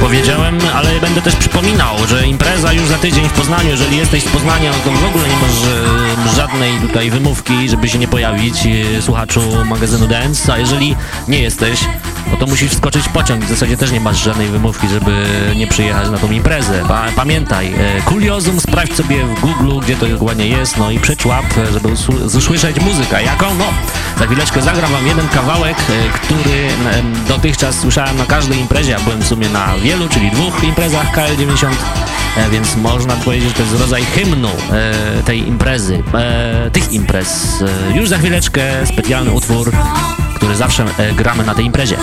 Powiedziałem, ale będę też przypominał, że impreza już za tydzień w Poznaniu. Jeżeli jesteś z Poznania, to w ogóle nie masz e, żadnej tutaj wymówki, żeby się nie pojawić e, słuchaczu magazynu Dance, a jeżeli nie jesteś, no to musisz wskoczyć pociąg. W zasadzie też nie masz żadnej wymówki, żeby nie przyjechać na tą imprezę. Pa pamiętaj, e, kuriozum sprawdź sobie w Google, gdzie to dokładnie jest, no i przeczłap, żeby usłyszeć muzykę. Jaką? No, za chwileczkę zagram wam jeden kawałek, e, który e, dotychczas słyszałem na każdej imprezie, a byłem w sumie na wielu, czyli dwóch imprezach KL90, e, więc można powiedzieć, że to jest rodzaj hymnu e, tej imprezy, e, tych imprez. E, już za chwileczkę specjalny utwór, który zawsze e, gramy na tej imprezie.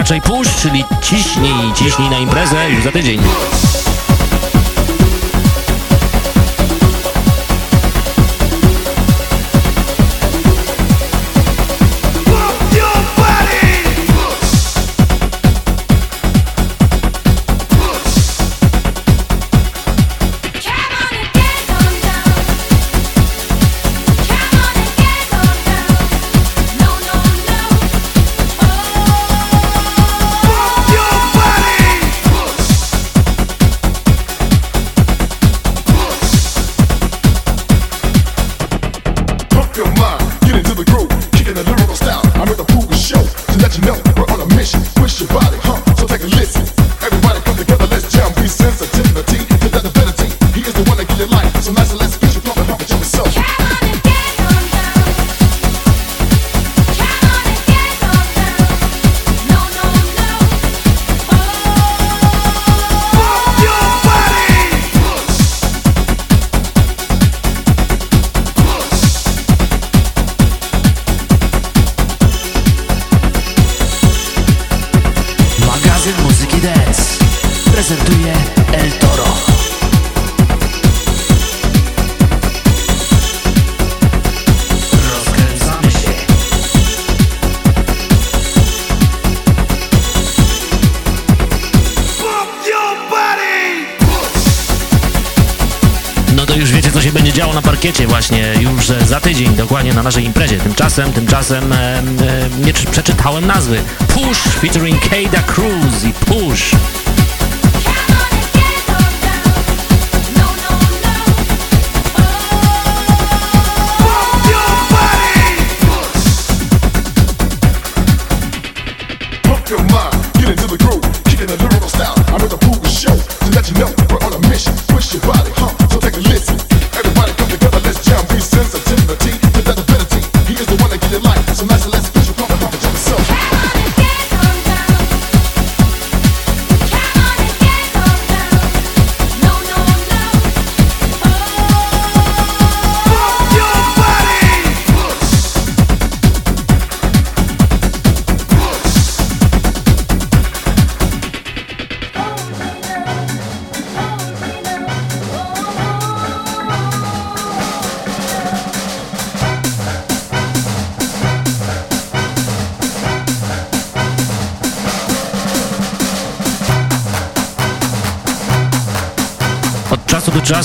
Inaczej push, czyli ciśnij, ciśnij na imprezę już za tydzień. Dokładnie na naszej imprezie. Tymczasem, tymczasem e, e, nie przeczytałem nazwy. Push featuring Kada Cruz i Push.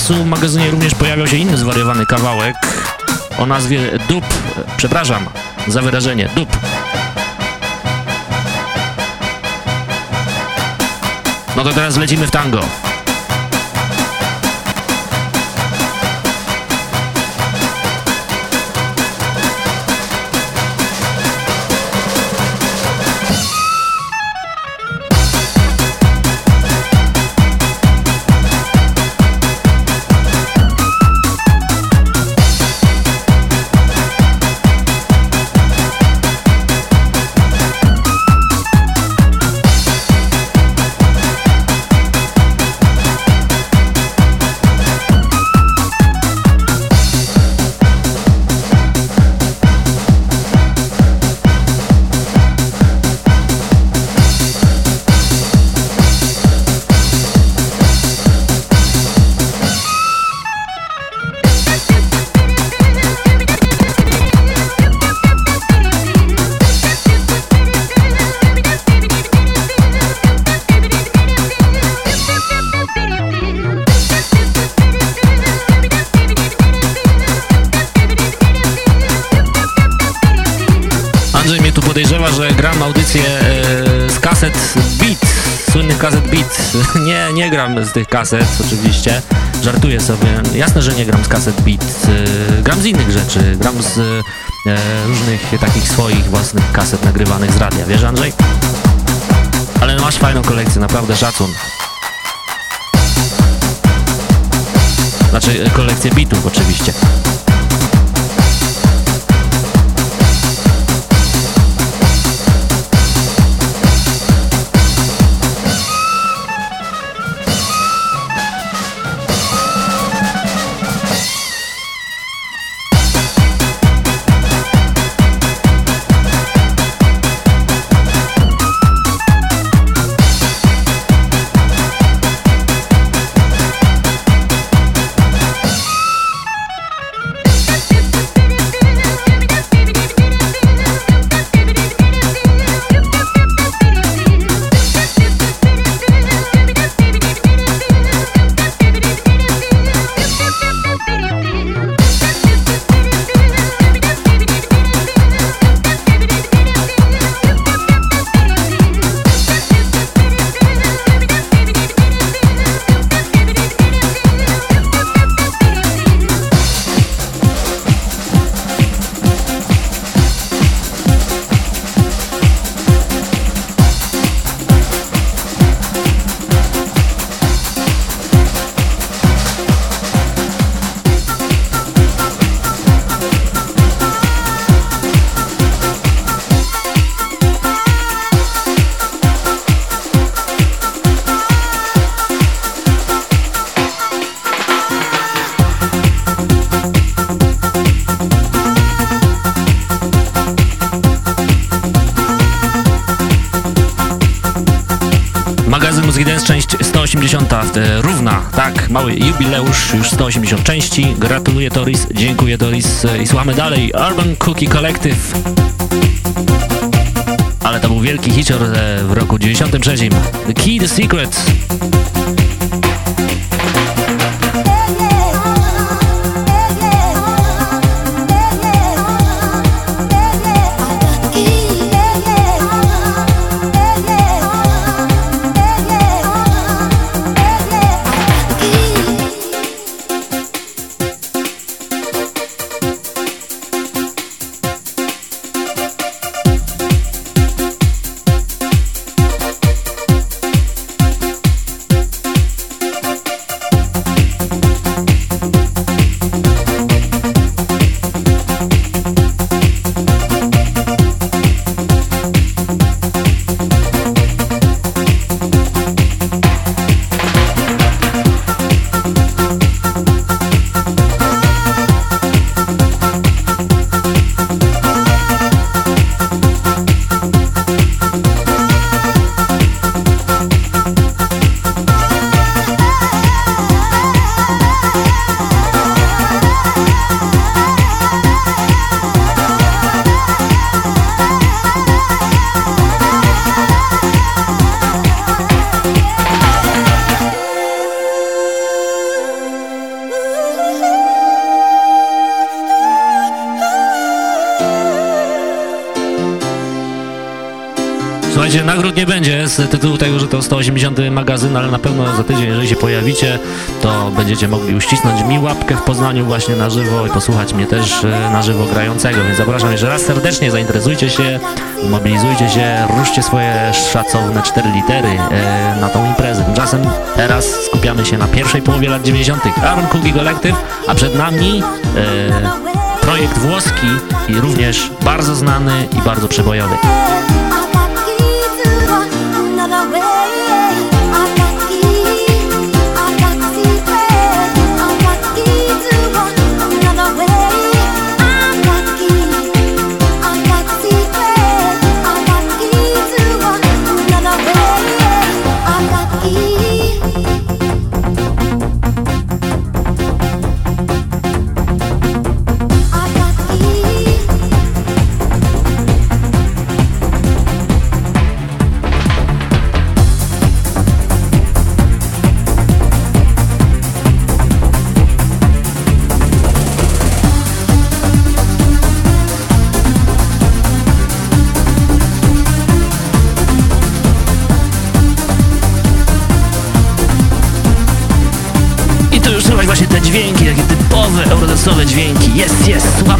Czasu w magazynie również pojawiał się inny zwariowany kawałek o nazwie Dup, przepraszam za wyrażenie, Dup. No to teraz lecimy w tango. Nie gram z tych kaset oczywiście, żartuję sobie. Jasne, że nie gram z kaset beat, y, gram z innych rzeczy, gram z e, różnych takich swoich własnych kaset nagrywanych z radia, wiesz Andrzej? Ale masz fajną kolekcję, naprawdę szacun. Znaczy kolekcję bitów oczywiście. Już 180 części. Gratuluję Doris, dziękuję Doris i słuchamy dalej Urban Cookie Collective. Ale to był wielki hicior e, w roku 93. The Key, The Secret. 180 magazyn, ale na pewno za tydzień, jeżeli się pojawicie, to będziecie mogli uścisnąć mi łapkę w Poznaniu właśnie na żywo i posłuchać mnie też e, na żywo grającego, więc zapraszam jeszcze raz serdecznie, zainteresujcie się, mobilizujcie się, ruszcie swoje szacowne cztery litery e, na tą imprezę. Tymczasem teraz skupiamy się na pierwszej połowie lat 90. Aaron Cookie Collective, a przed nami e, projekt włoski i również bardzo znany i bardzo przebojowy. Dźwięki. Jest, jest, słuchamy.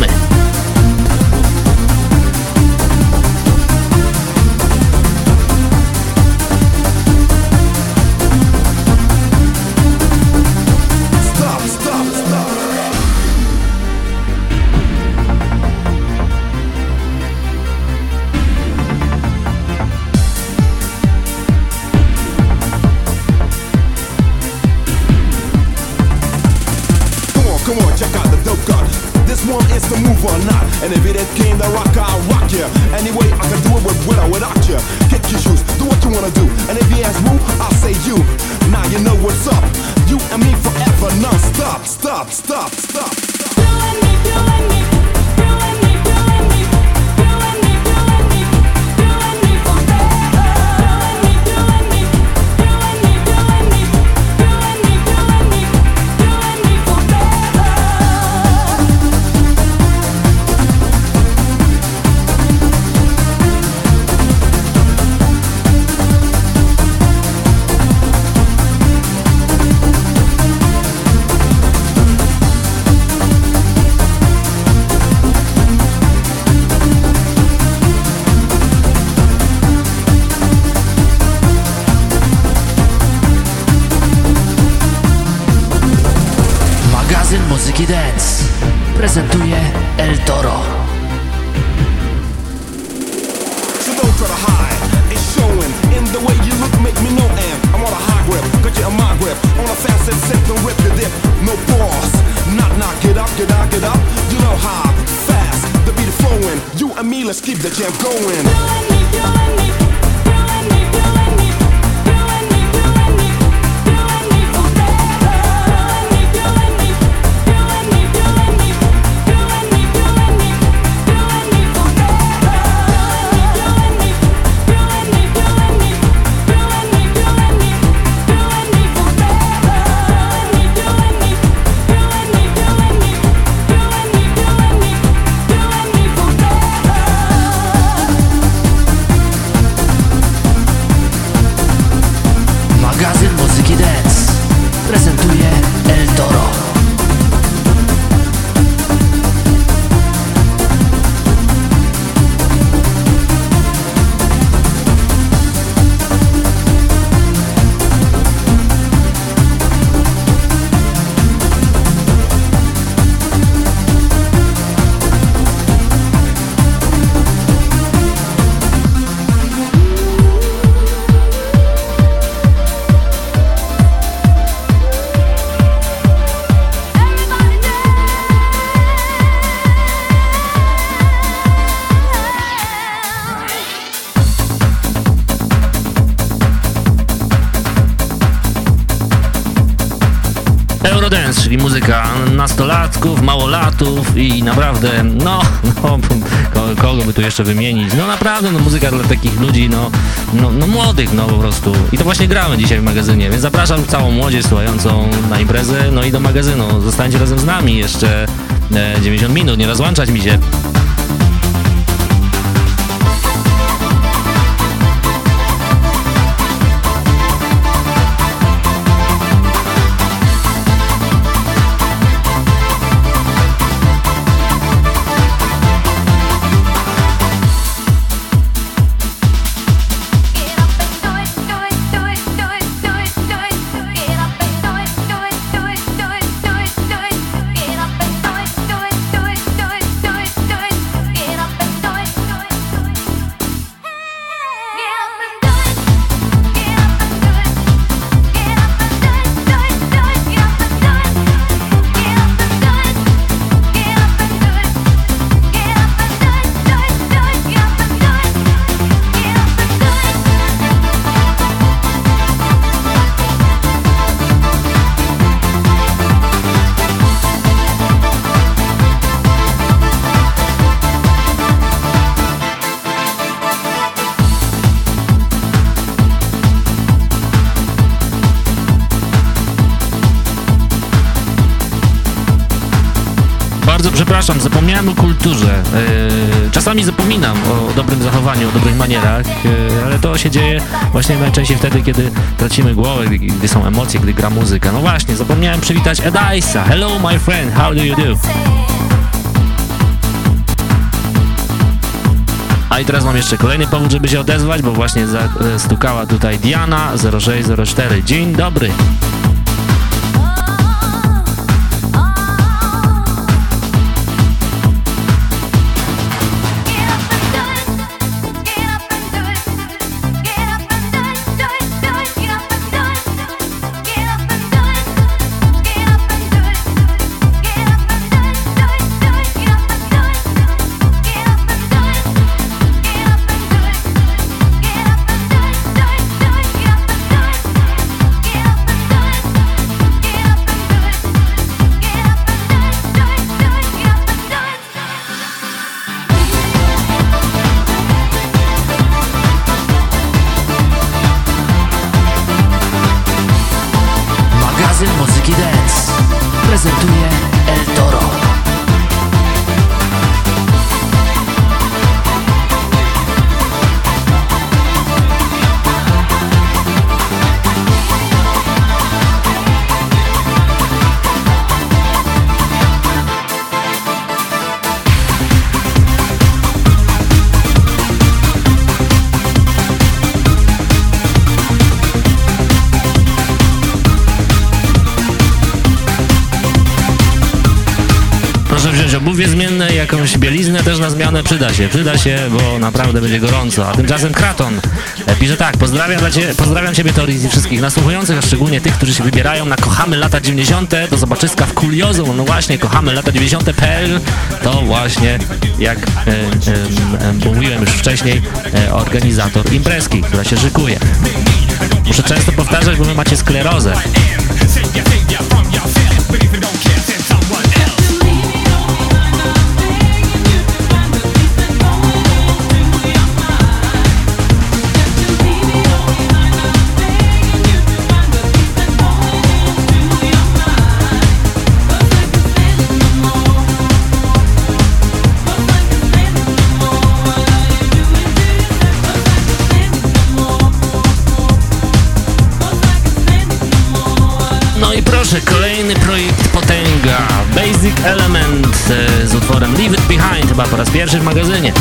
Jeszcze wymienić? No naprawdę, no muzyka dla takich ludzi, no, no, no młodych, no po prostu. I to właśnie gramy dzisiaj w magazynie, więc zapraszam całą młodzież słuchającą na imprezę, no i do magazynu. Zostańcie razem z nami jeszcze e, 90 minut, nie rozłączać mi się. Kulturze. E, czasami zapominam o dobrym zachowaniu, o dobrych manierach, e, ale to się dzieje właśnie najczęściej wtedy, kiedy tracimy głowę, gdy są emocje, gdy gra muzyka. No właśnie, zapomniałem przywitać Edaisa. Hello my friend, how do you do? A i teraz mam jeszcze kolejny powód, żeby się odezwać, bo właśnie stukała tutaj Diana 0604. Dzień dobry. Przyda się, przyda się, bo naprawdę będzie gorąco. A tymczasem Kraton e, pisze tak, pozdrawiam, dla cie, pozdrawiam Ciebie Toris i wszystkich nasłuchujących, a szczególnie tych, którzy się wybierają na Kochamy lata 90. do zobaczyska w Kuriozum. No właśnie, Kochamy lata 90.pl to właśnie, jak e, e, mówiłem już wcześniej, e, organizator imprezki, która się szykuje. Muszę często powtarzać, bo wy macie sklerozę. Kolejny projekt Potęga. Basic Element e, z utworem Leave It Behind, chyba po raz pierwszy w magazynie.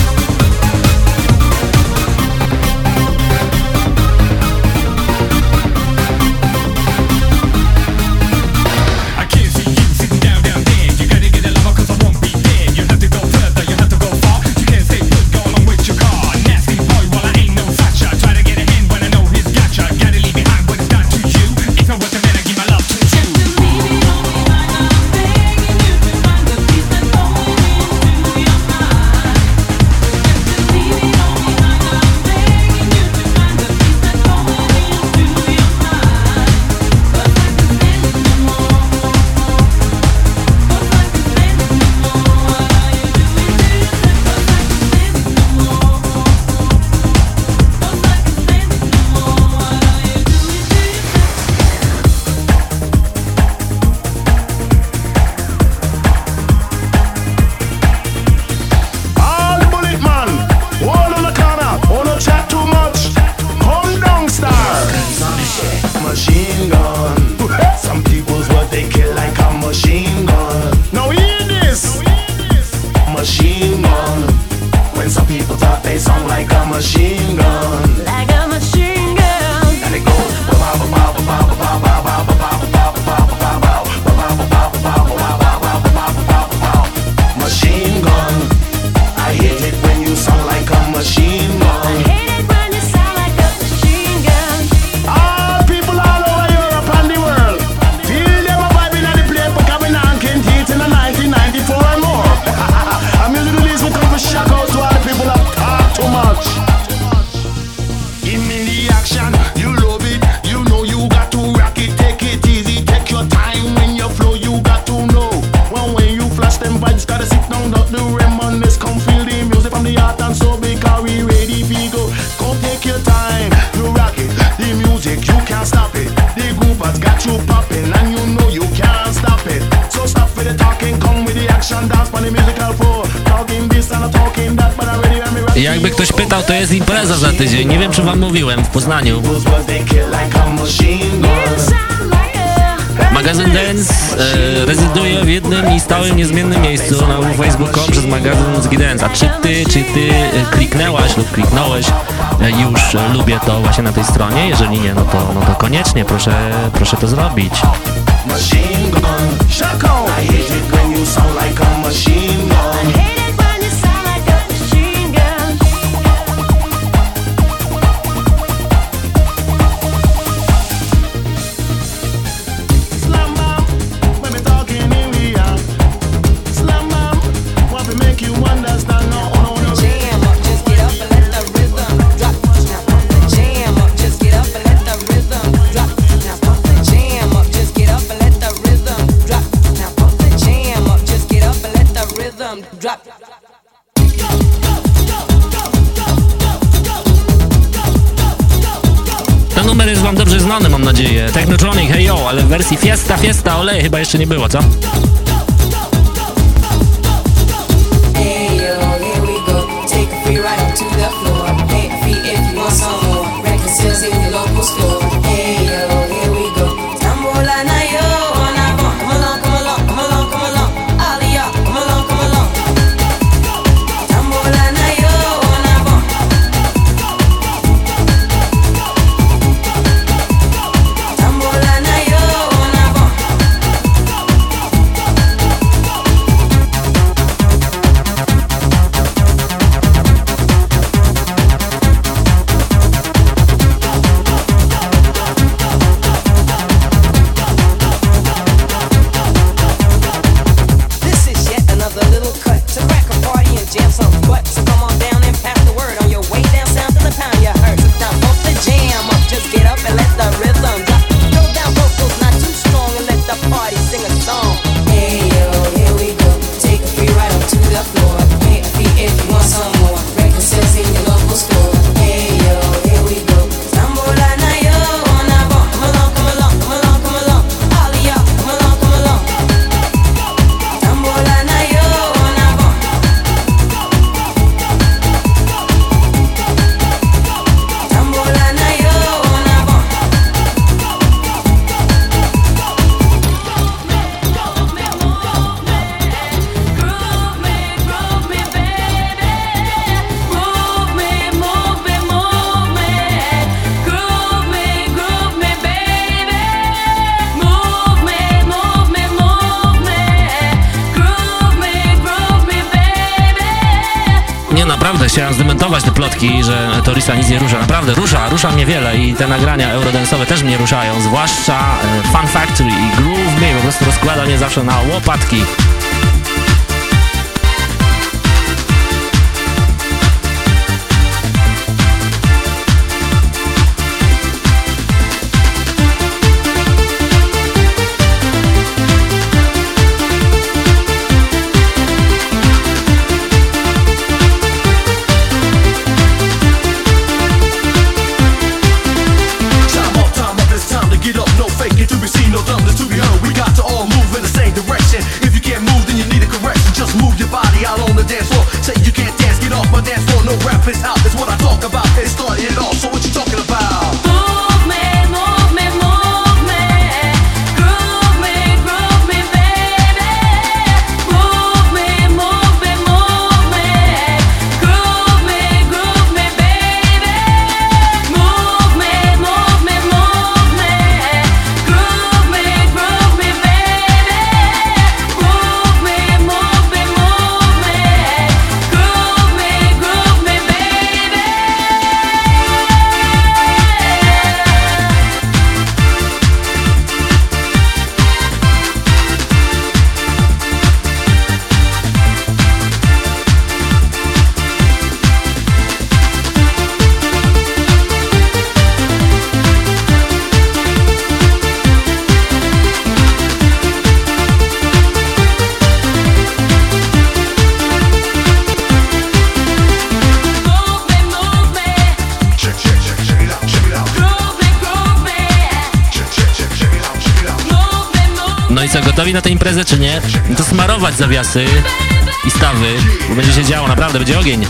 E, lubię to właśnie na tej stronie? Jeżeli nie, no to, no to koniecznie proszę, proszę to zrobić. Machine gun, I hate it when you sound like a machine gun. Wersji Fiesta, Fiesta, olej chyba jeszcze nie było, co? Rusza mnie wiele i te nagrania eurodensowe też mnie ruszają, zwłaszcza e, Fun Factory i Groove Me po prostu rozkłada mnie zawsze na łopatki. Zawiasy i stawy, bo będzie się działo, naprawdę, będzie ogień.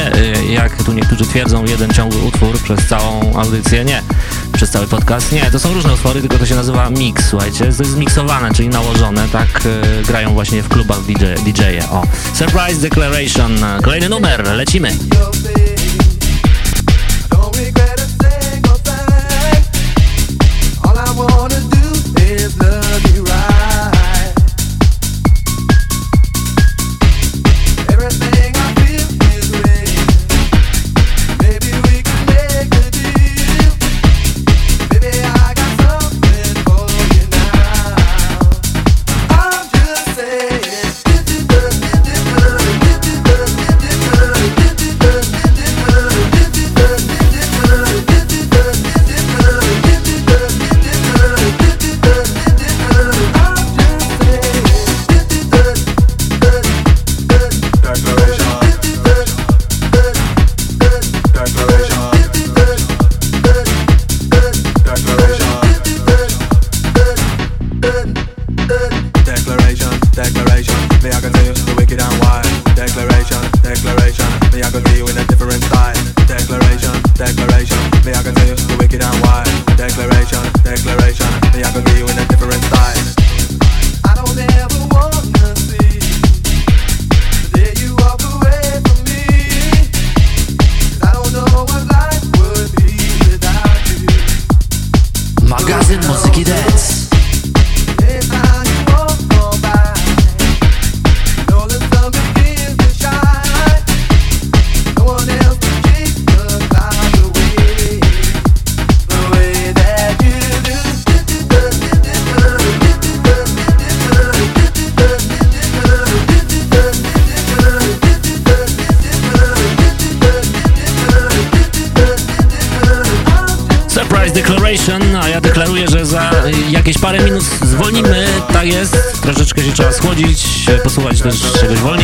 Nie y, jak tu niektórzy twierdzą, jeden ciągły utwór przez całą audycję. Nie, przez cały podcast. Nie, to są różne utwory, tylko to się nazywa mix, słuchajcie. To jest zmiksowane, czyli nałożone, tak y, grają właśnie w klubach DJ, DJ-e. O, Surprise Declaration, kolejny numer, lecimy.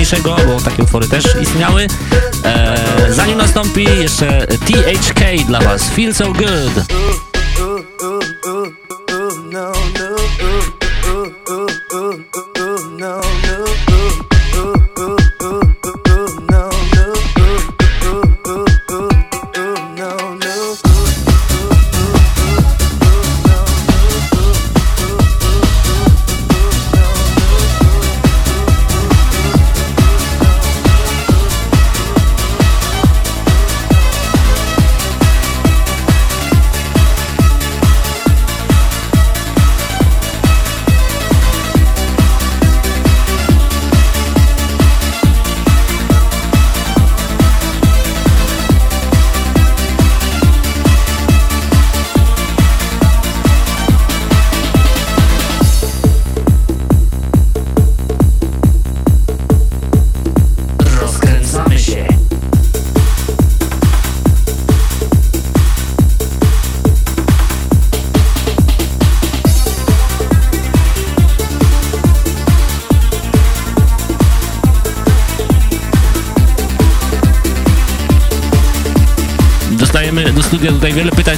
Czegoś wolniejszego, bo takie utwory też istniały. E, zanim nastąpi jeszcze THK dla Was, Feel So Good.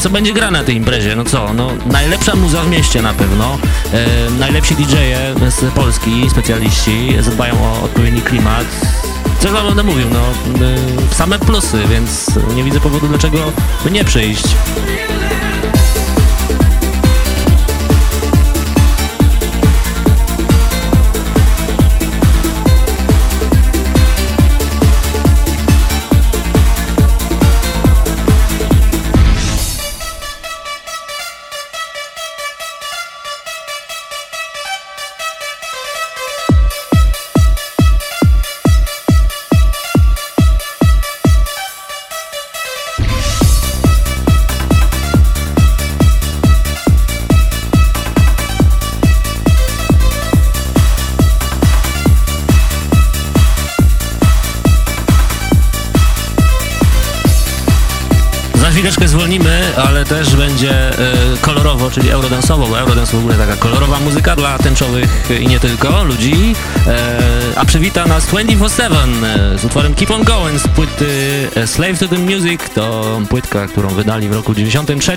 Co będzie gra na tej imprezie? No co, no najlepsza muza w mieście na pewno, e, najlepsi DJ-e z Polski, specjaliści zadbają o odpowiedni klimat. Co wam będę mówił, no e, same plusy, więc nie widzę powodu dlaczego nie przyjść. Będzie e, kolorowo, czyli eurodansowo, bo eurodance w ogóle taka kolorowa muzyka dla tęczowych i nie tylko ludzi. E, a przywita nas 24-7 e, z utworem Keep On Going z płyty Slave to the Music. To płytka, którą wydali w roku 93.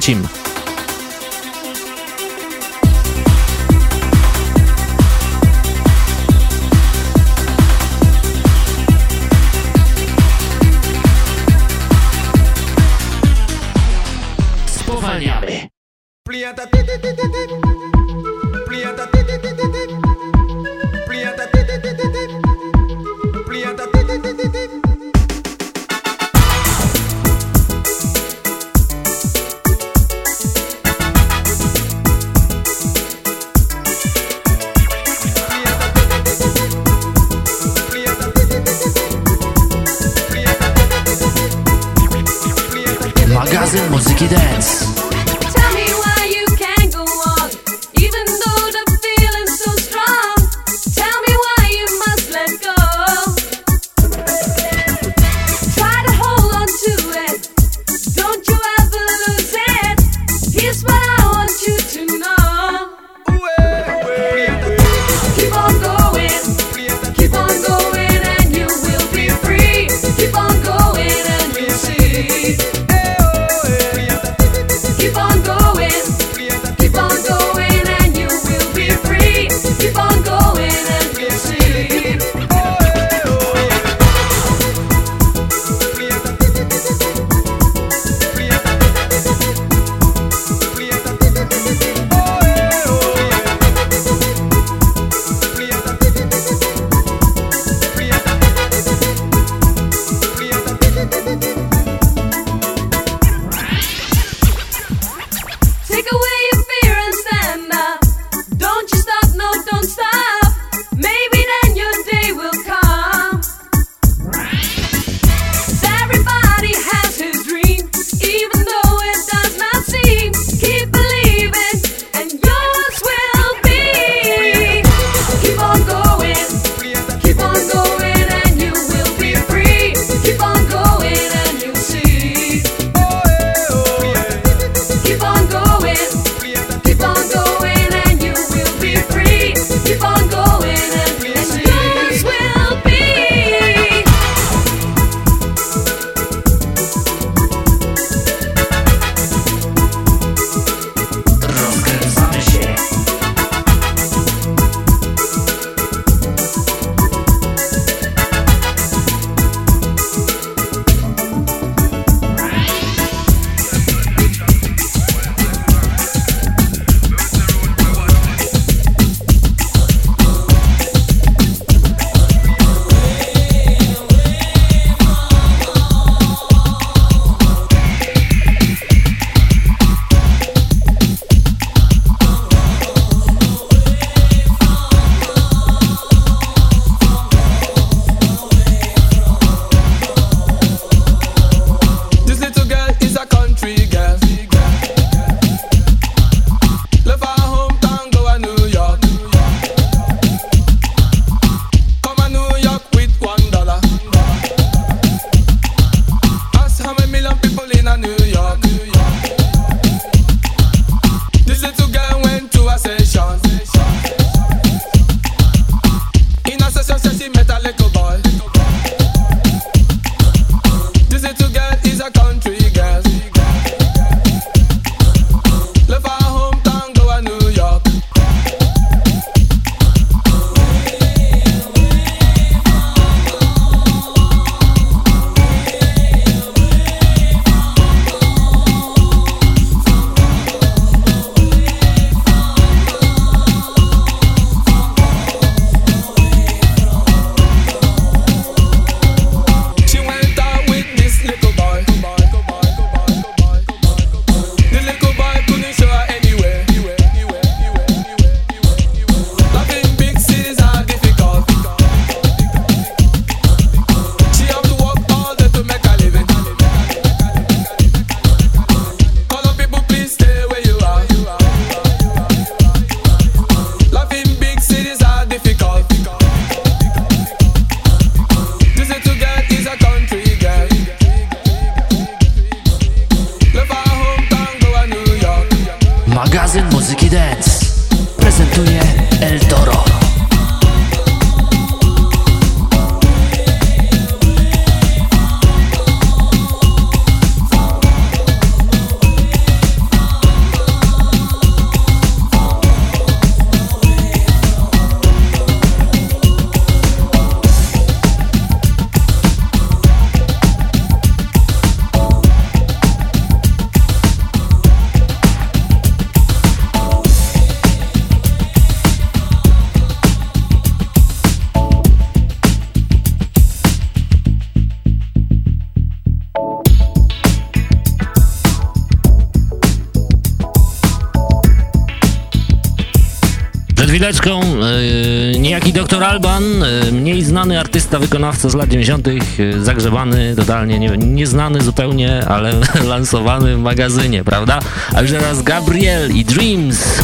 chwileczką. Yy, niejaki doktor Alban, yy, mniej znany artysta, wykonawca z lat 90., yy, zagrzewany, totalnie nie, nieznany zupełnie, ale lansowany w magazynie, prawda? A już teraz Gabriel i Dreams.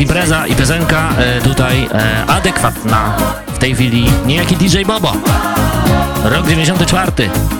Impreza i piosenka e, tutaj e, adekwatna w tej chwili niejaki DJ Bobo. Rok 94.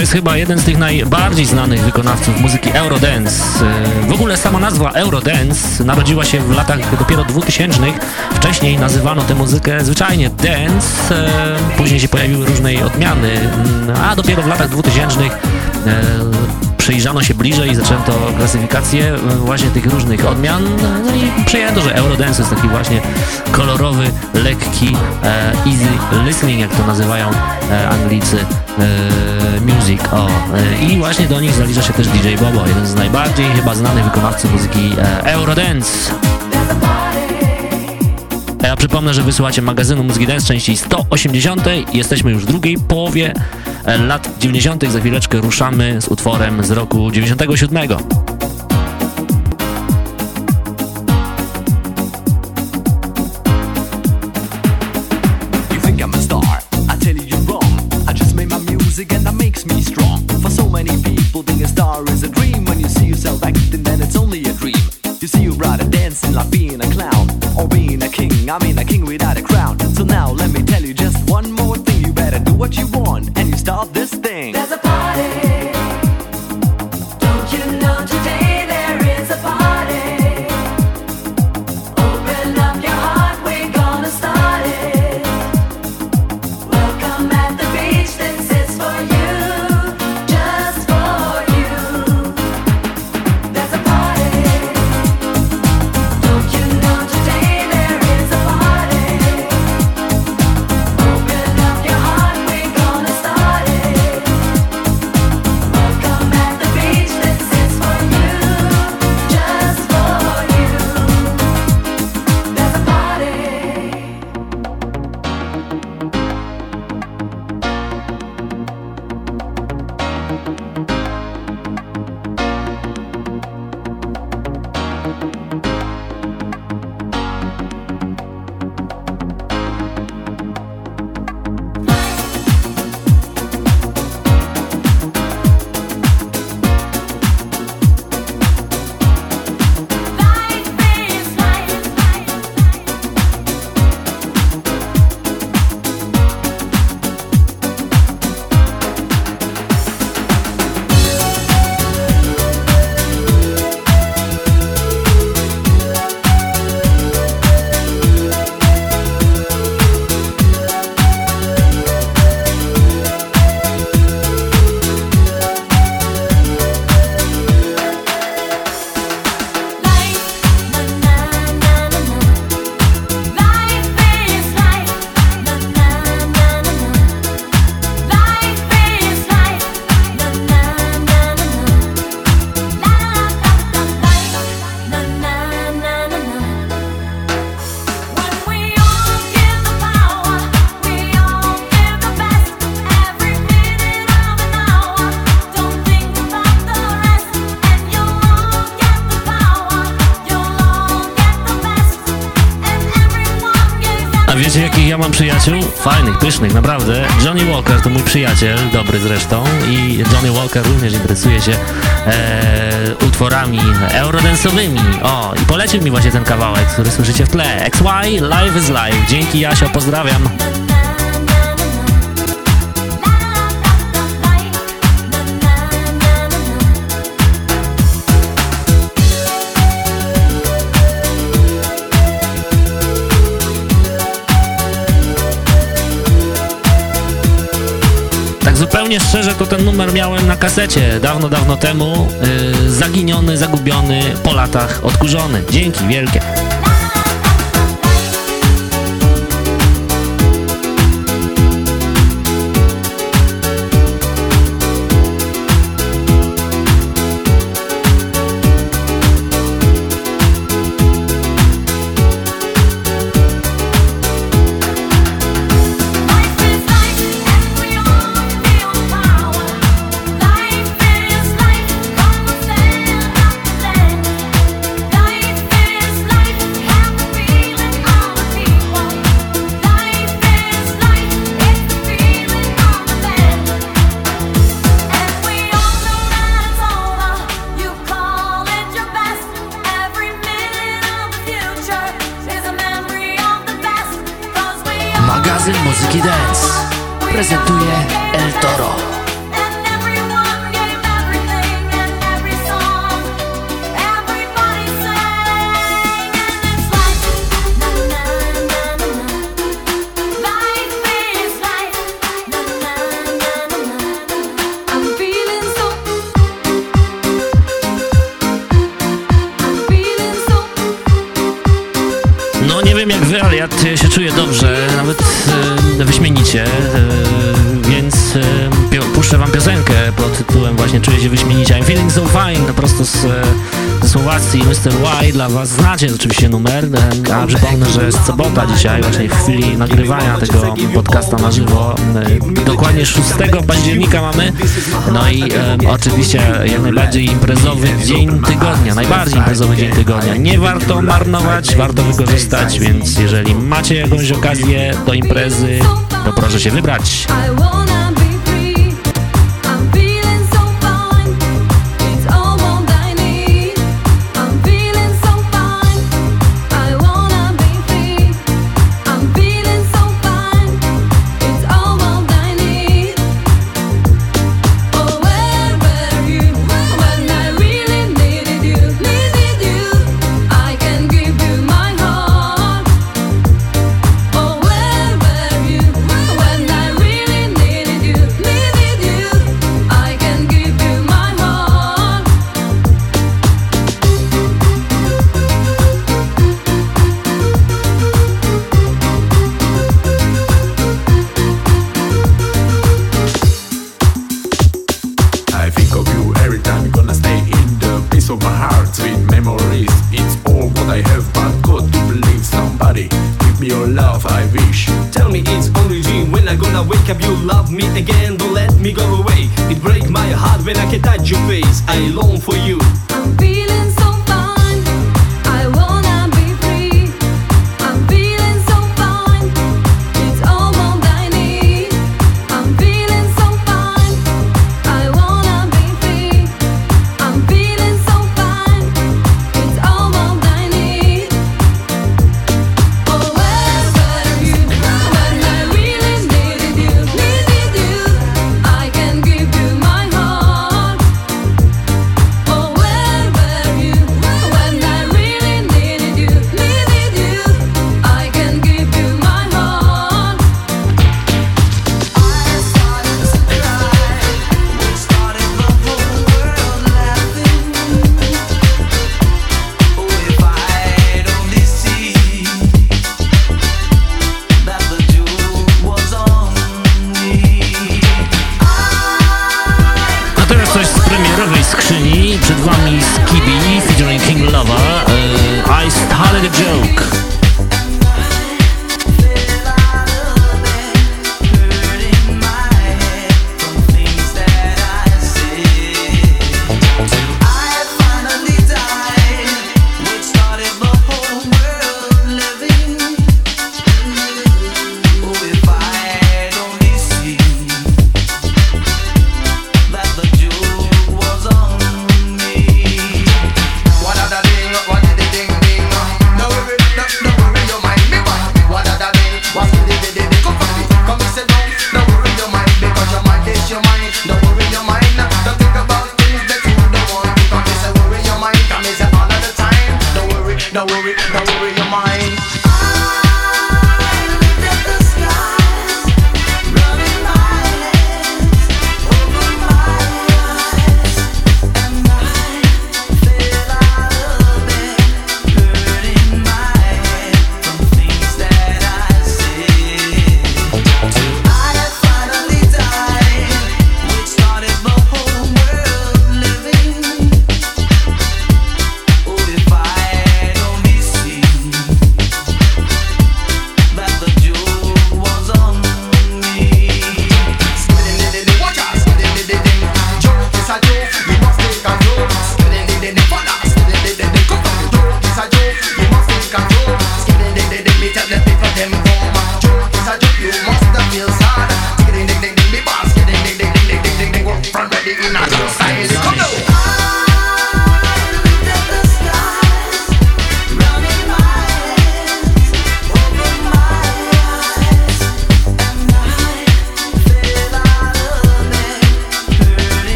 Jest chyba jeden z tych najbardziej znanych wykonawców muzyki Eurodance. E, w ogóle sama nazwa Eurodance narodziła się w latach dopiero 2000. Wcześniej nazywano tę muzykę zwyczajnie dance, e, później się pojawiły różne odmiany, mm, a dopiero w latach 2000 przyjrzano się bliżej i zaczęto klasyfikację właśnie tych różnych odmian, no i przyjęto, że Eurodance jest taki właśnie kolorowy, lekki, e, easy listening, jak to nazywają e, Anglicy, e, music. O, e, I właśnie do nich zalicza się też DJ Bobo, jeden z najbardziej chyba znanych wykonawców muzyki e, Eurodance. Ja przypomnę, że wysyłacie magazynu Muzyki Dance części 180. Jesteśmy już w drugiej połowie e, lat 90. Za chwileczkę ruszamy z utworem z roku 97. Oh, or being a king. I mean a king without a crown. So now let me tell you just one more thing. You better do what you want and you start this thing. Naprawdę. Johnny Walker to mój przyjaciel, dobry zresztą i Johnny Walker również interesuje się e, utworami eurodensowymi. O, i polecił mi właśnie ten kawałek, który słyszycie w tle. XY, Live is Live. Dzięki Jasio, pozdrawiam. Zupełnie szczerze, to ten numer miałem na kasecie dawno, dawno temu. Yy, zaginiony, zagubiony, po latach odkurzony. Dzięki wielkie. Ze Słowacji, Mr. Y dla was znacie oczywiście numer, a przypomnę, że jest sobota dzisiaj, właśnie w chwili nagrywania tego podcasta na żywo. E, dokładnie 6 października mamy, no i e, oczywiście jak najbardziej imprezowy dzień tygodnia, najbardziej imprezowy dzień tygodnia. Nie warto marnować, warto wykorzystać, więc jeżeli macie jakąś okazję do imprezy, to proszę się wybrać.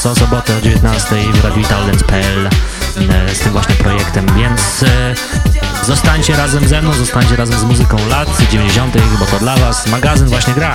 Co sobotę o 19 w Radiu Italdance.pl z tym właśnie projektem, więc zostańcie razem ze mną, zostańcie razem z muzyką lat 90., bo to dla Was magazyn właśnie gra.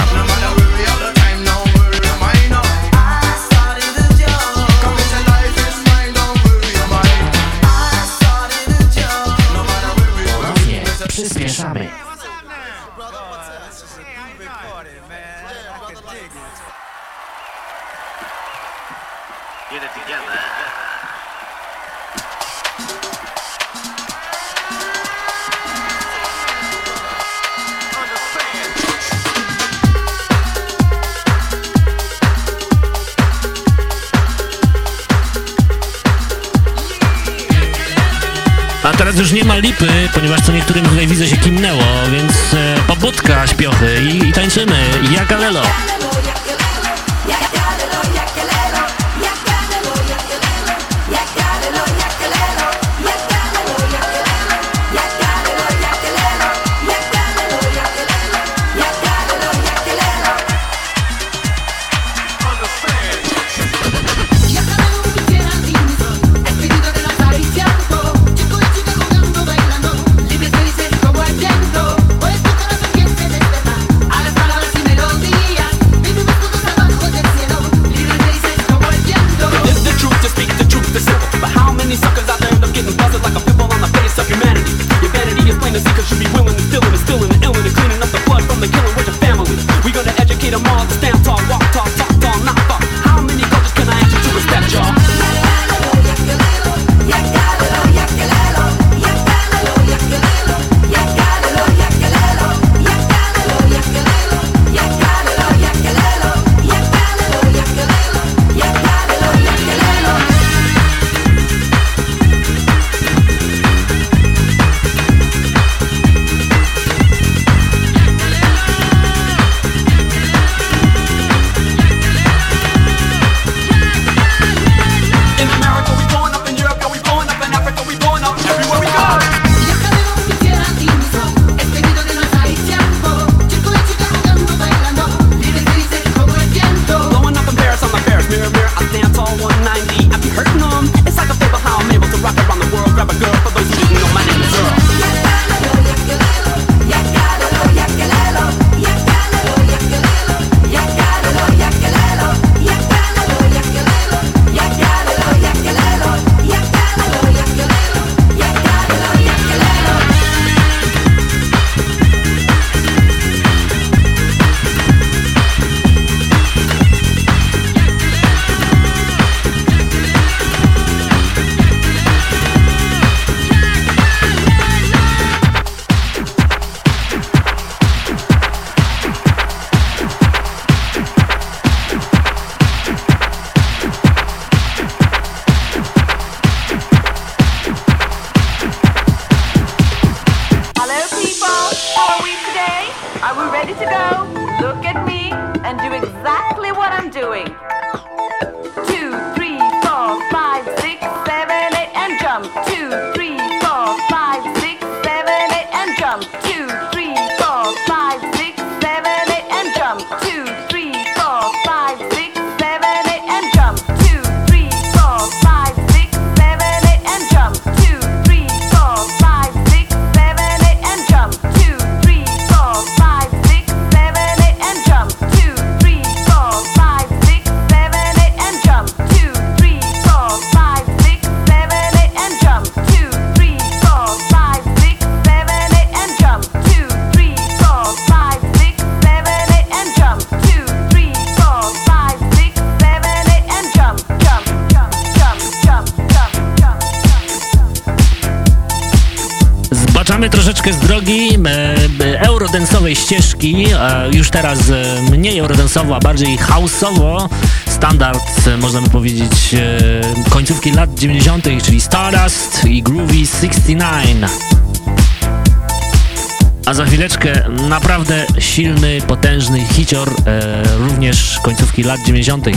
Teraz już nie ma lipy, ponieważ co niektórym tutaj widzę się kimnęło, więc e, pobudka śpiochy i, i tańczymy. Jakalelo. Ścieżki, e, już teraz e, mniej eurodensowo, a bardziej houseowo, standard, e, można by powiedzieć, końcówki lat 90., czyli Stardust i Groovy 69. A za chwileczkę naprawdę silny, potężny hicior, również końcówki lat 90.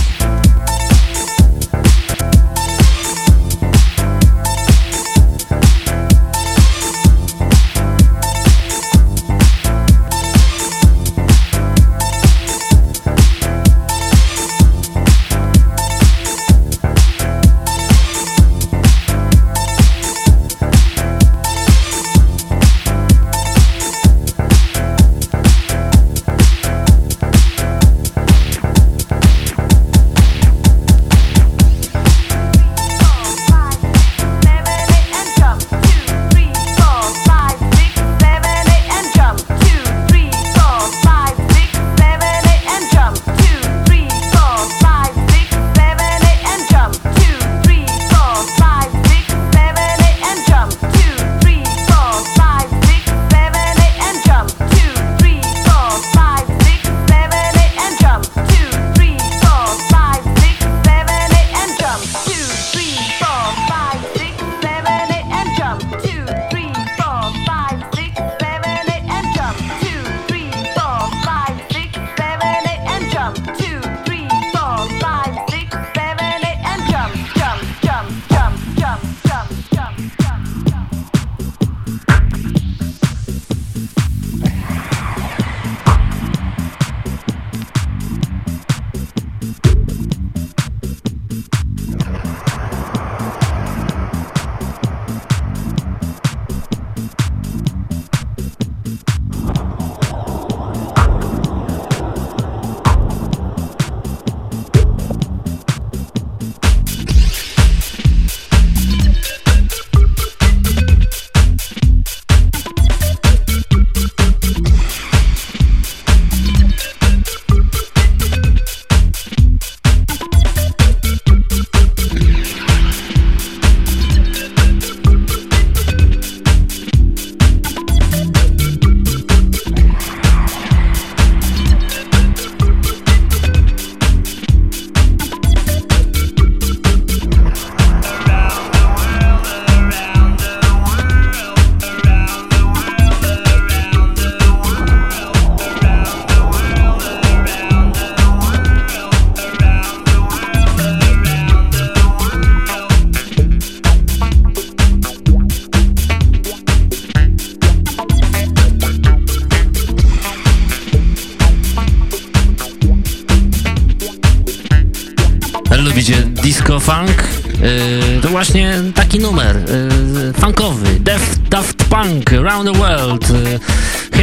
taki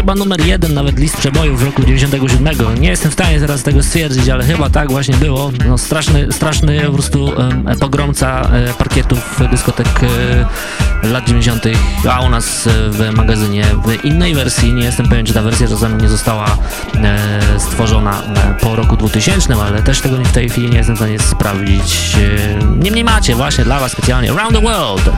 chyba numer jeden nawet list przebojów w roku 97. Nie jestem w stanie teraz tego stwierdzić, ale chyba tak właśnie było. No, straszny, straszny po prostu pogromca yy, parkietów dyskotek yy, lat 90., a u nas w magazynie w innej wersji, nie jestem pewien, czy ta wersja czasami nie została stworzona po roku 2000, ale też tego w tej chwili nie jestem w stanie sprawdzić. Niemniej macie właśnie dla Was specjalnie Around the World.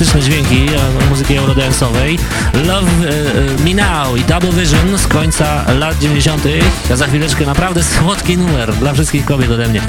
E, charakterystyczne dźwięki e, muzyki eurodance'owej. Love e, Me Now i Double Vision z końca lat 90. A za chwileczkę naprawdę słodki numer dla wszystkich kobiet ode mnie.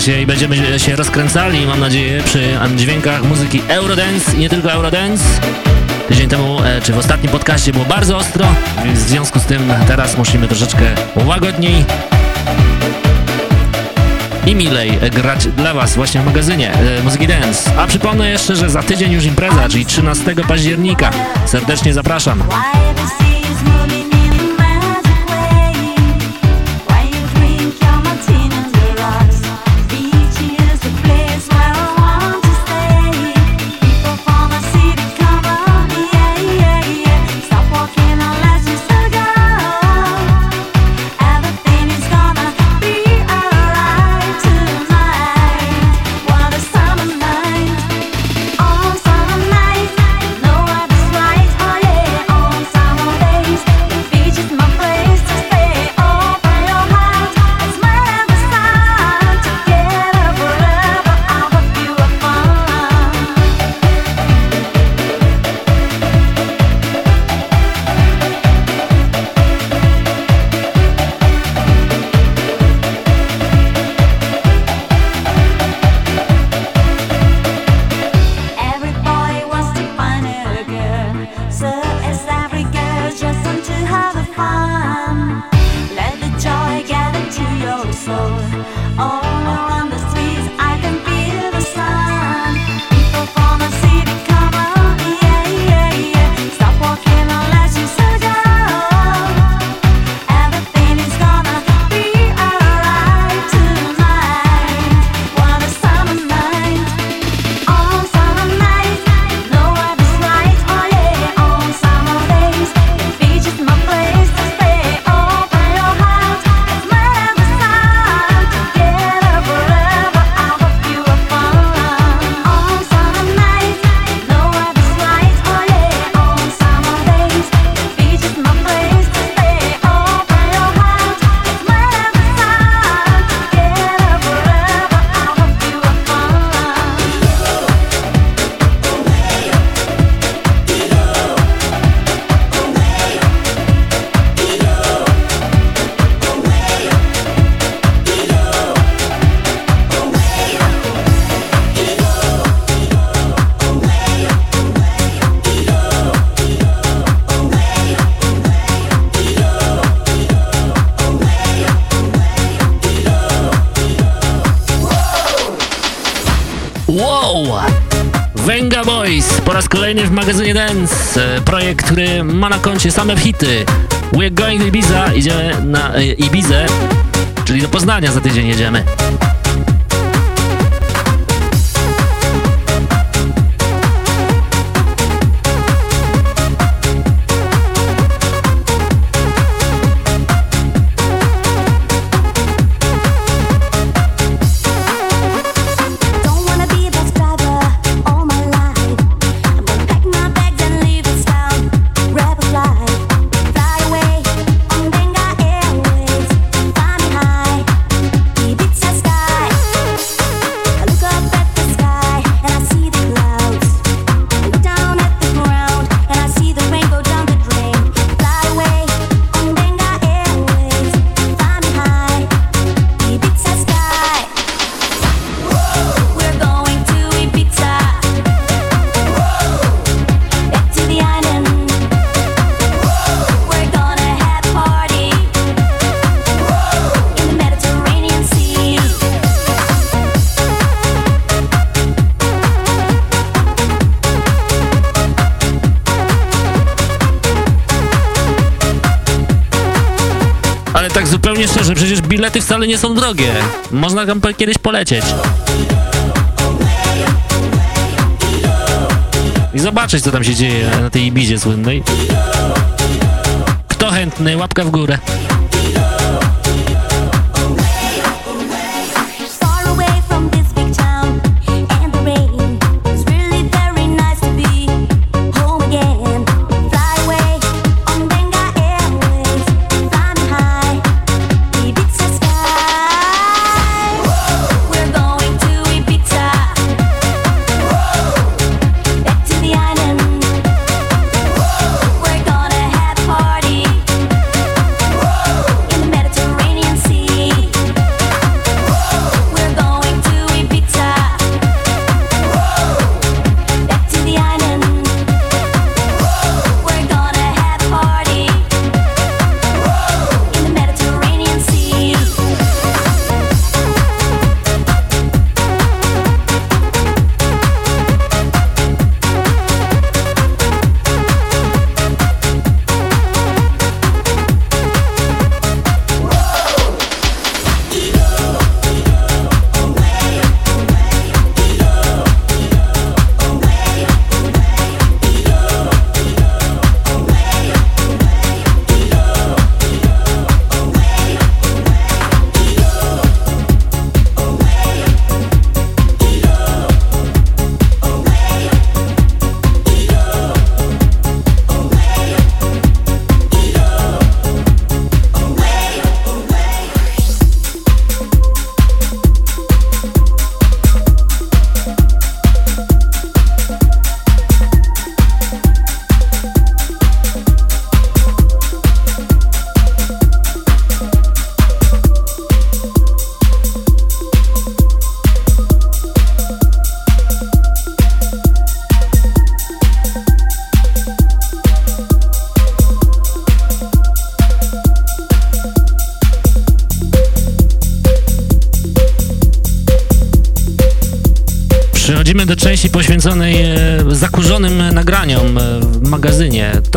Się i będziemy się rozkręcali, mam nadzieję, przy dźwiękach muzyki Eurodance i nie tylko Eurodance. Tydzień temu, e, czy w ostatnim podcaście było bardzo ostro, w związku z tym teraz musimy troszeczkę łagodniej i milej grać dla Was właśnie w magazynie e, Muzyki Dance. A przypomnę jeszcze, że za tydzień już impreza, czyli 13 października. Serdecznie zapraszam. Koncie same hity. We're going to Ibiza, idziemy na e, Ibizę, czyli do Poznania za tydzień jedziemy. Nie są drogie. Można tam kiedyś polecieć. I zobaczyć, co tam się dzieje na tej Ibizie słynnej. Kto chętny? Łapka w górę.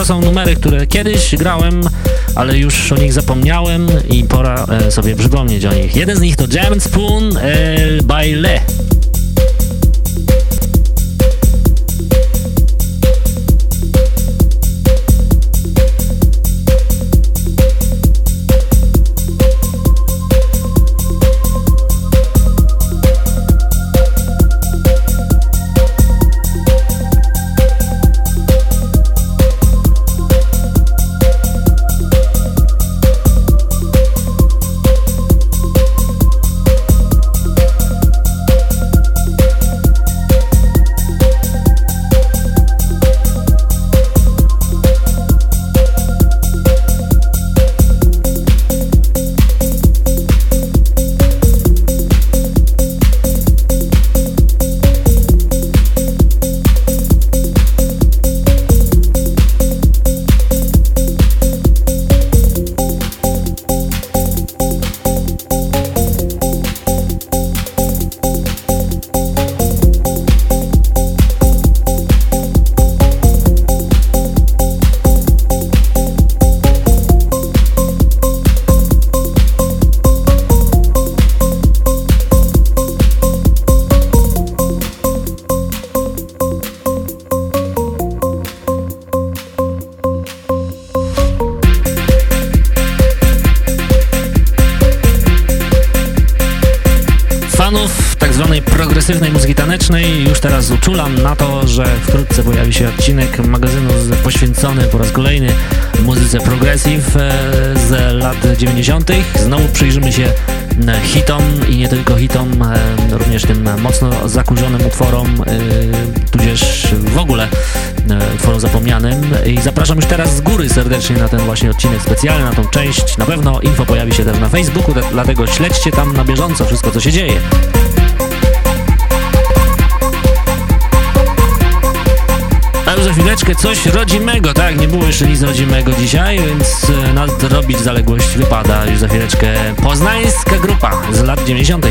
Są numery, które kiedyś grałem, ale już o nich zapomniałem i pora e, sobie przypomnieć o nich. Jeden z nich to Jam Spoon e, Znowu przyjrzymy się e, hitom i nie tylko hitom, e, również tym mocno zakurzonym utworom, e, tudzież w ogóle utworom zapomnianym. I zapraszam już teraz z góry serdecznie na ten właśnie odcinek specjalny, na tą część. Na pewno info pojawi się też na Facebooku, dlatego śledźcie tam na bieżąco wszystko, co się dzieje. Za chwileczkę coś rodzimego, tak? Nie było jeszcze nic rodzimego dzisiaj, więc e, nadrobić zaległość wypada już za chwileczkę. Poznańska grupa z lat 90.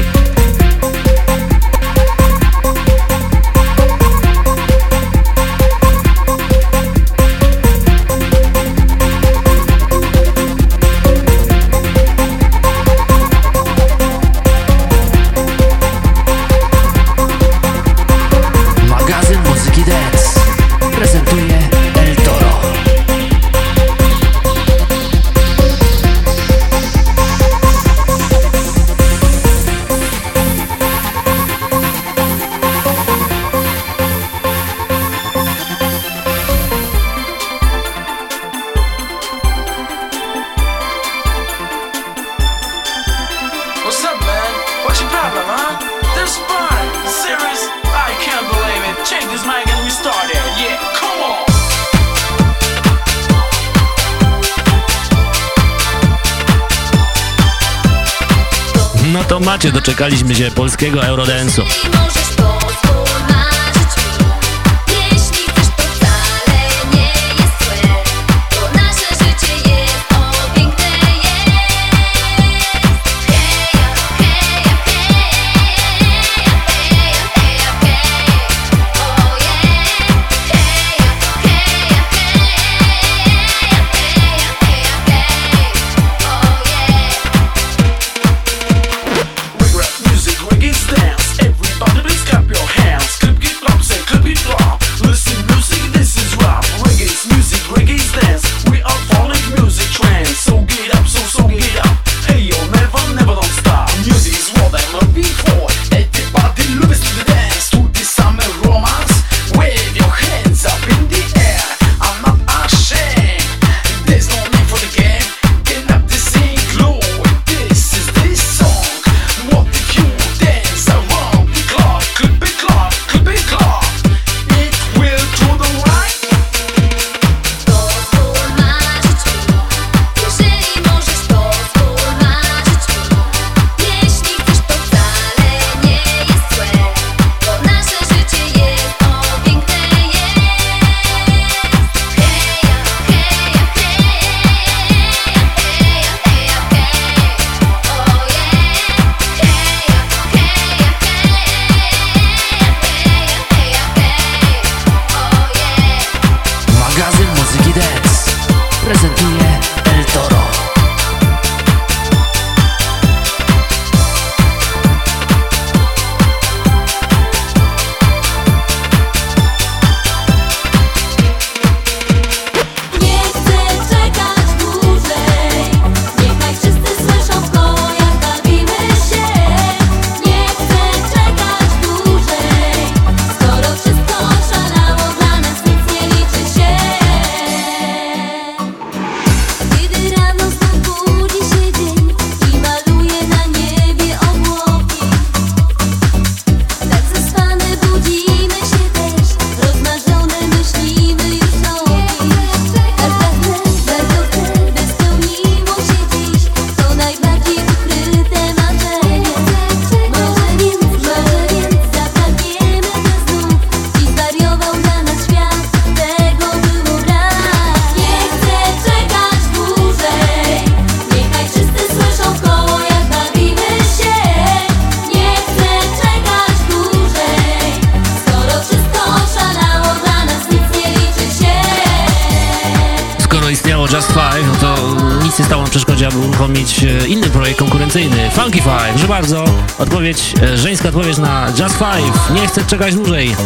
doczekaliśmy się polskiego Eurodance'u. Just Five. Nie chcę czekać dłużej.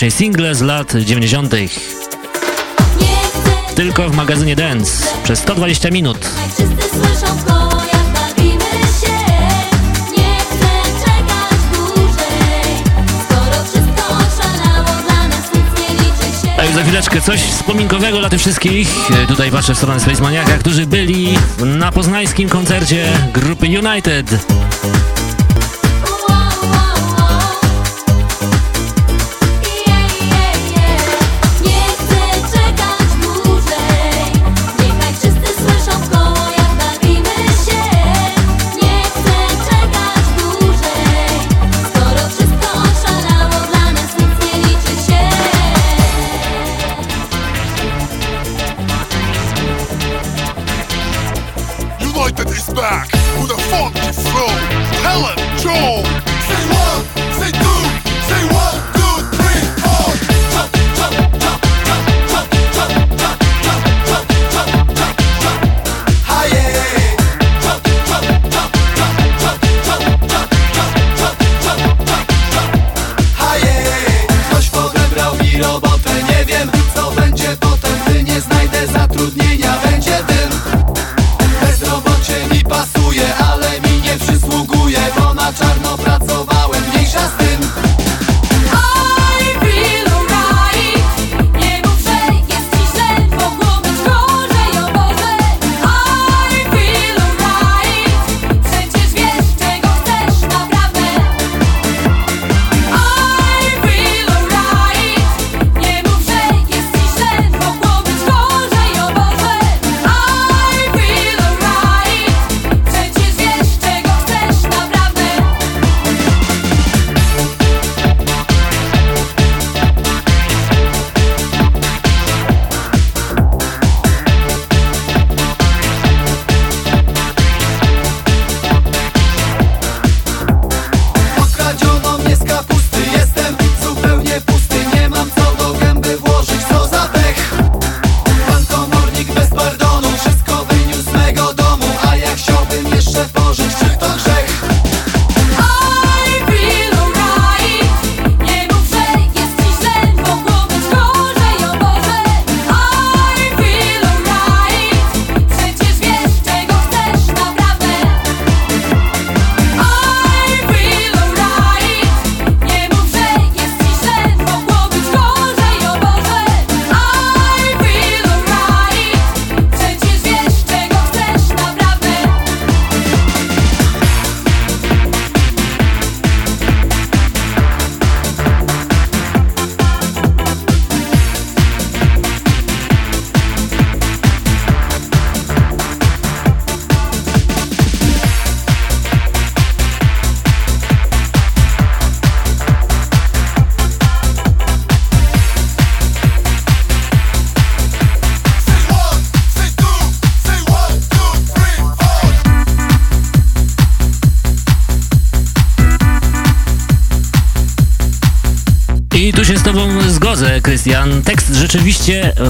Tylko i wyłącznie single z lat 90. Tylko w magazynie Dance przez 120 minut. A już za chwileczkę coś wspominkowego dla tych wszystkich. E, tutaj patrzę w stronę Space Maniaka, którzy byli na poznańskim koncercie grupy United.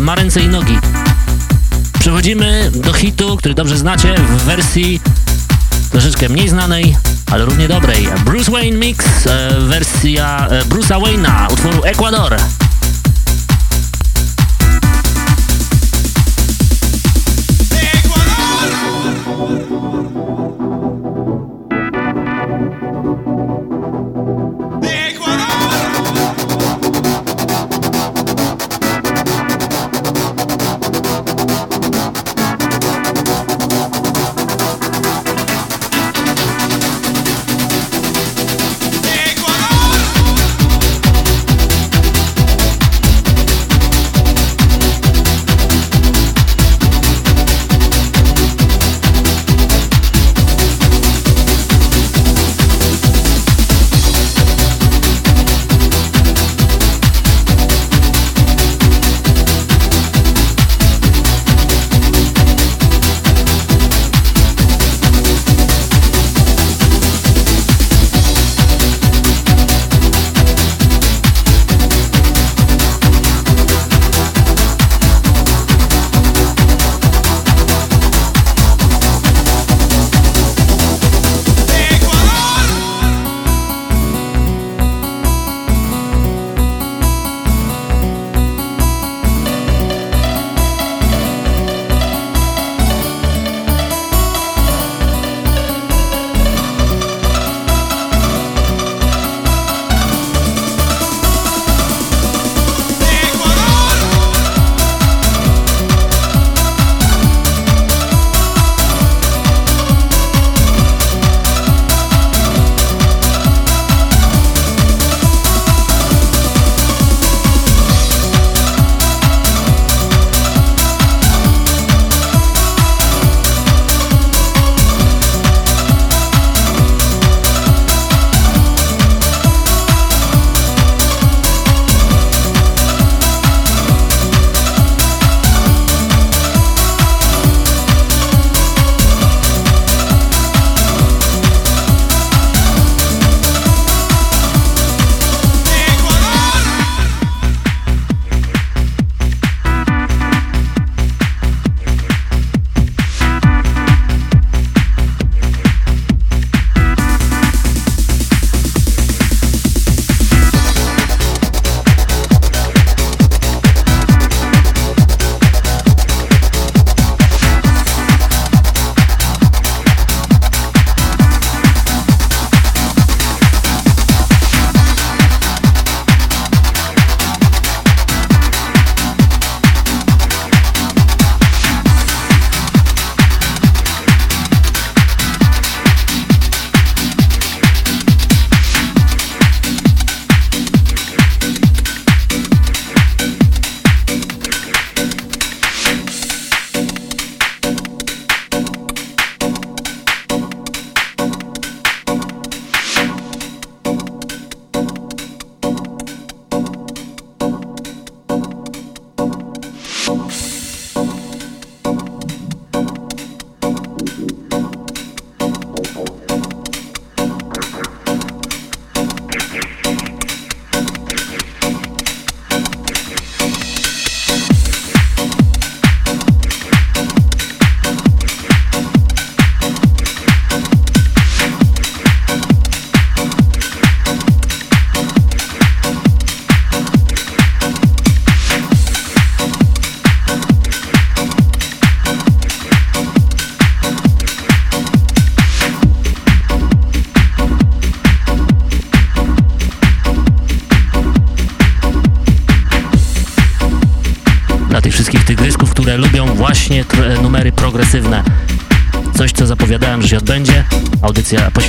Ma ręce i nogi. Przechodzimy do hitu, który dobrze znacie, w wersji troszeczkę mniej znanej, ale równie dobrej. Bruce Wayne Mix, e, wersja e, Bruce'a Wayne'a, utworu Ecuador.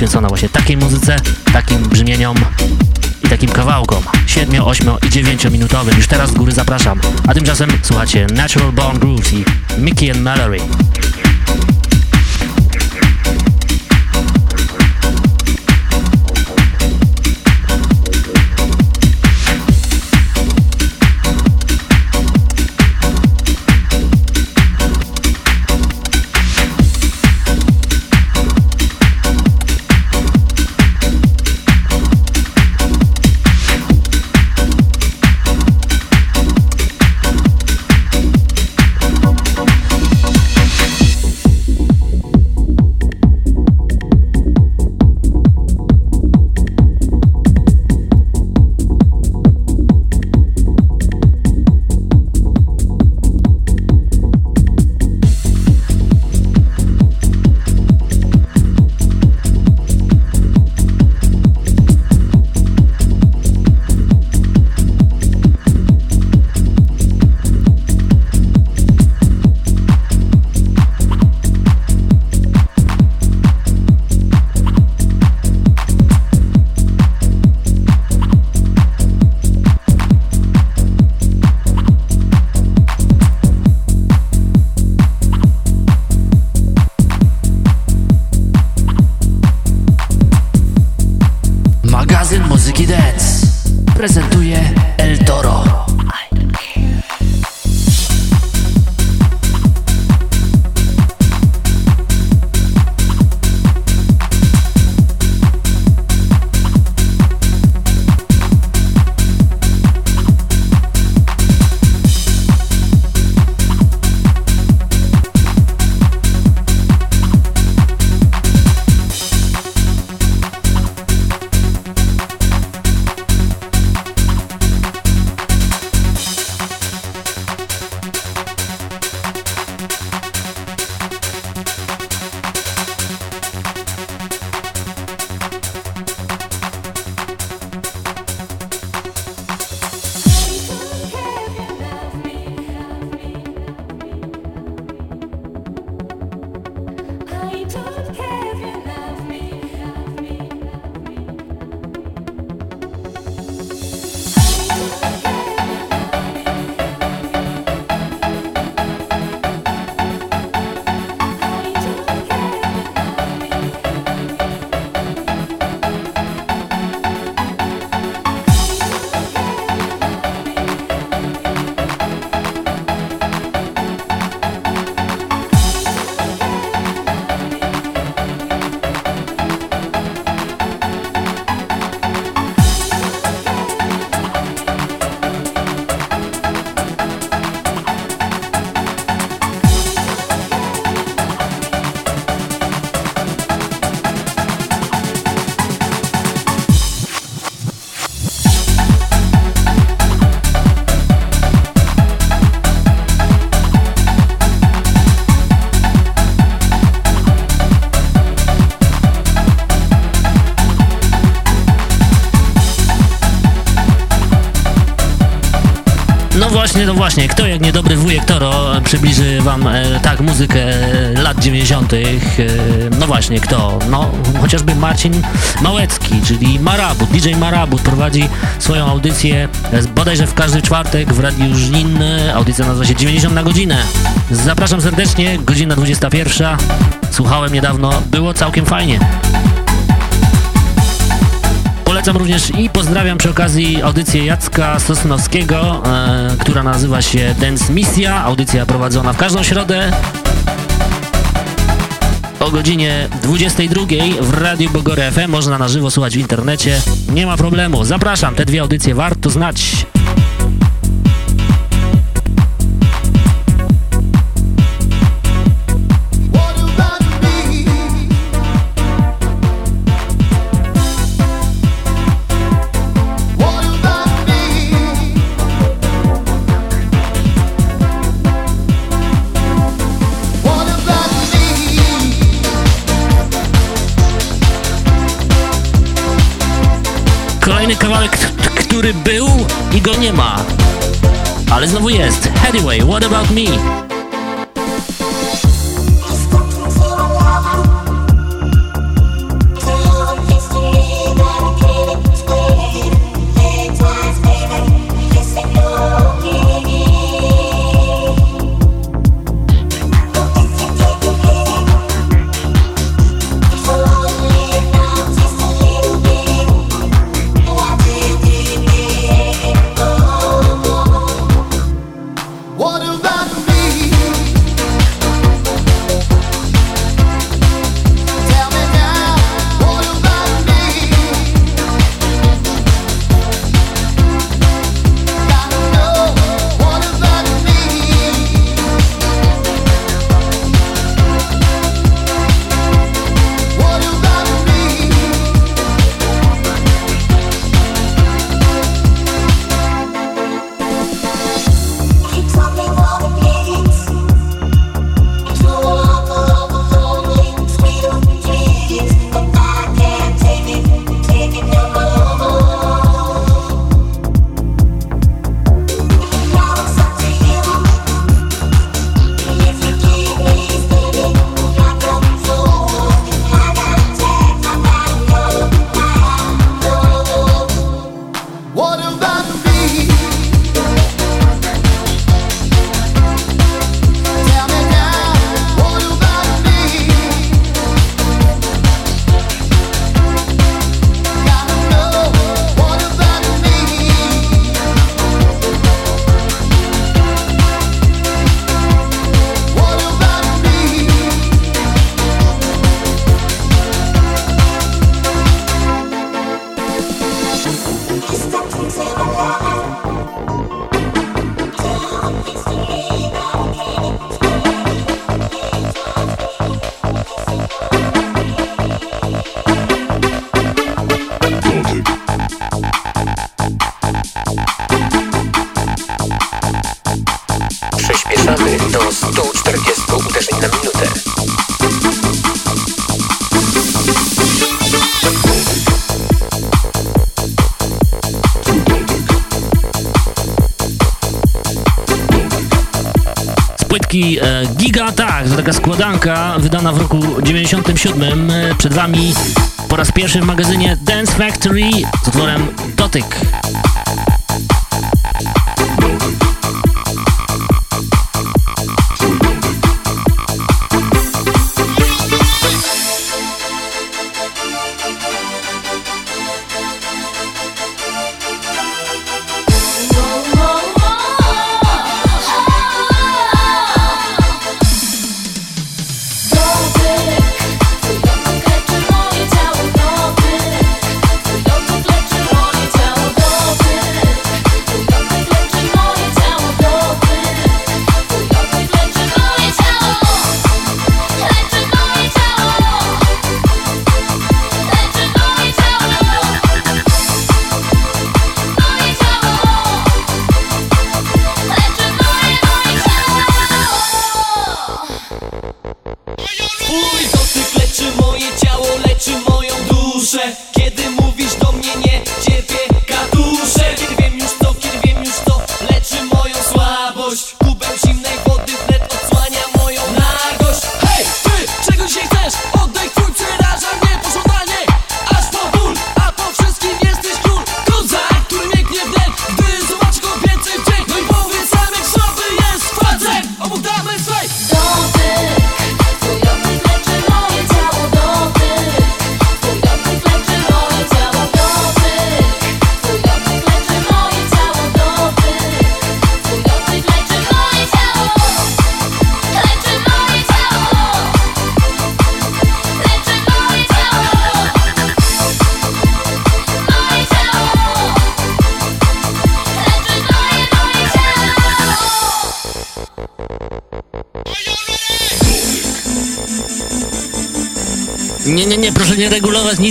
Poświęcona właśnie takiej muzyce, takim brzmieniom i takim kawałkom. 7, 8 i 9 minutowym. Już teraz z góry zapraszam. A tymczasem słuchacie Natural Born Grooves i Mickey and Mallory. Entidades prezentuje właśnie, no właśnie, kto jak niedobry wujek Toro przybliży wam e, tak muzykę lat 90. E, no właśnie, kto? No chociażby Marcin Małecki, czyli Marabut, DJ Marabut prowadzi swoją audycję e, bodajże w każdy czwartek w Radiu Żnin. Audycja nazywa się 90 na godzinę. Zapraszam serdecznie, godzina 21. Słuchałem niedawno, było całkiem fajnie. Polecam również i pozdrawiam przy okazji audycję Jacka Sosnowskiego, e, która nazywa się Dance Misja. Audycja prowadzona w każdą środę o godzinie 22 w Radiu Bogory FM. Można na żywo słuchać w internecie. Nie ma problemu. Zapraszam, te dwie audycje warto znać. Kolejny kawałek, który był i go nie ma. ale znowu jest. Anyway, what about me? Wami po raz pierwszy w magazynie Dance Factory z utworem Dotyk.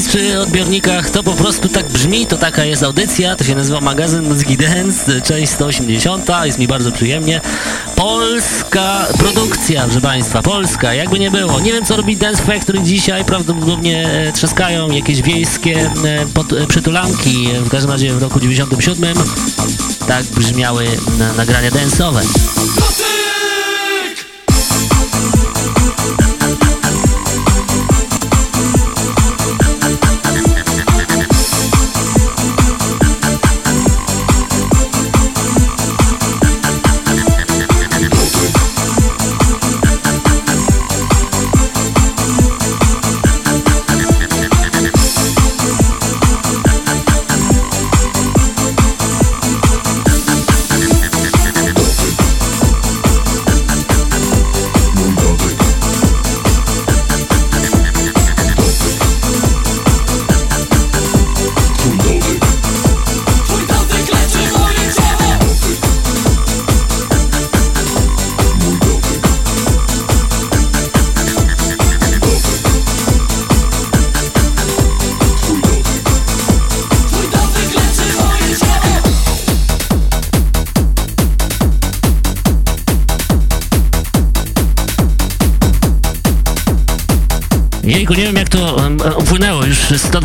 Przy odbiornikach, to po prostu tak brzmi, to taka jest audycja, to się nazywa magazyn Muzyki Dance, część 180, jest mi bardzo przyjemnie. Polska produkcja, proszę Państwa, Polska, jakby nie było. Nie wiem co robi Dance Factory dzisiaj, prawdopodobnie e, trzaskają jakieś wiejskie e, pod, e, przytulanki, w każdym razie w roku 97 tak brzmiały nagrania dance'owe.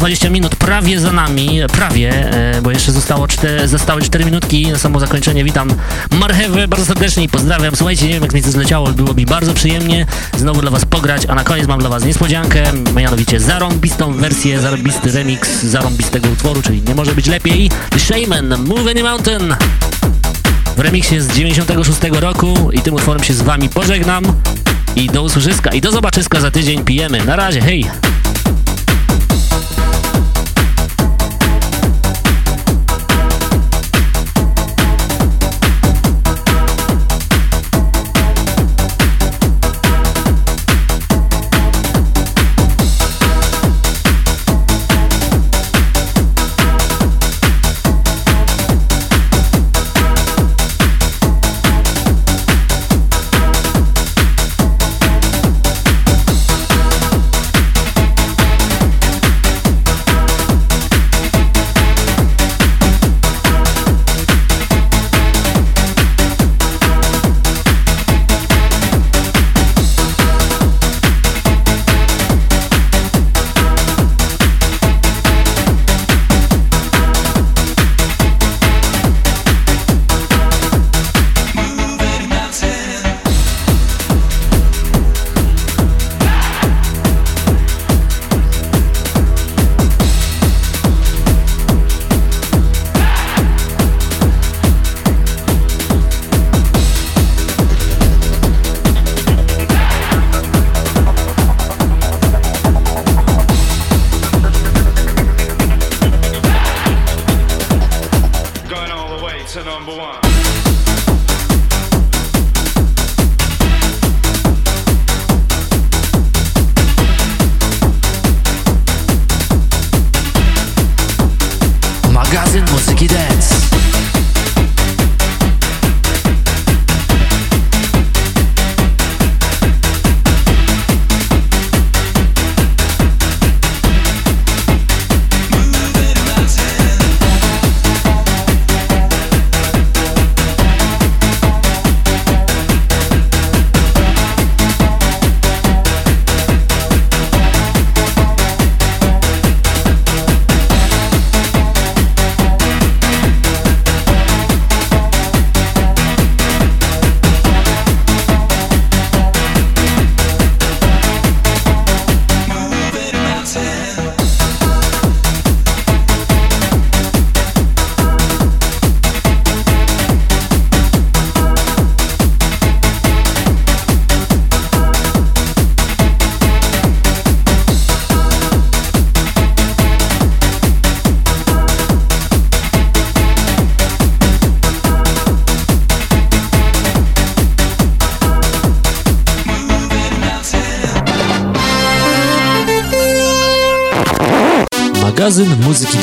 20 minut prawie za nami, prawie, e, bo jeszcze zostało 4, zostały 4 minutki na samo zakończenie. Witam Marchewę bardzo serdecznie i pozdrawiam. Słuchajcie, nie wiem jak mi to zleciało, było mi bardzo przyjemnie znowu dla was pograć, a na koniec mam dla was niespodziankę, mianowicie zarąbistą wersję, zarąbisty remix zarąbistego utworu, czyli nie może być lepiej. Shaman, Move Any Mountain! W Remixie z 96 roku i tym utworem się z wami pożegnam i do usłyszyska i do zobaczyska za tydzień pijemy. Na razie, hej!